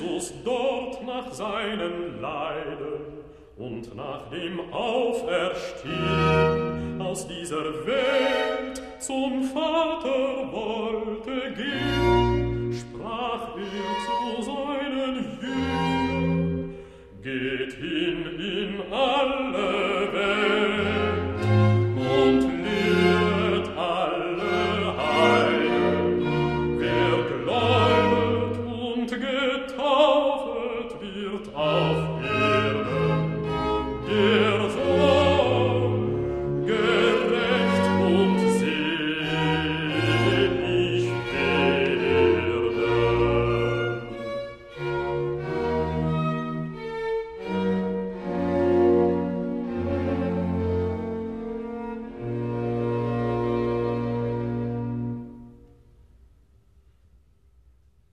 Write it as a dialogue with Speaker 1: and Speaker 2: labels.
Speaker 1: Jesus dort nach seinen Leiden und nach dem Auferstehen aus dieser Welt zum Vater wollte gehen, sprach er zu seinen Jüngern, geht hin in alle auf Erden.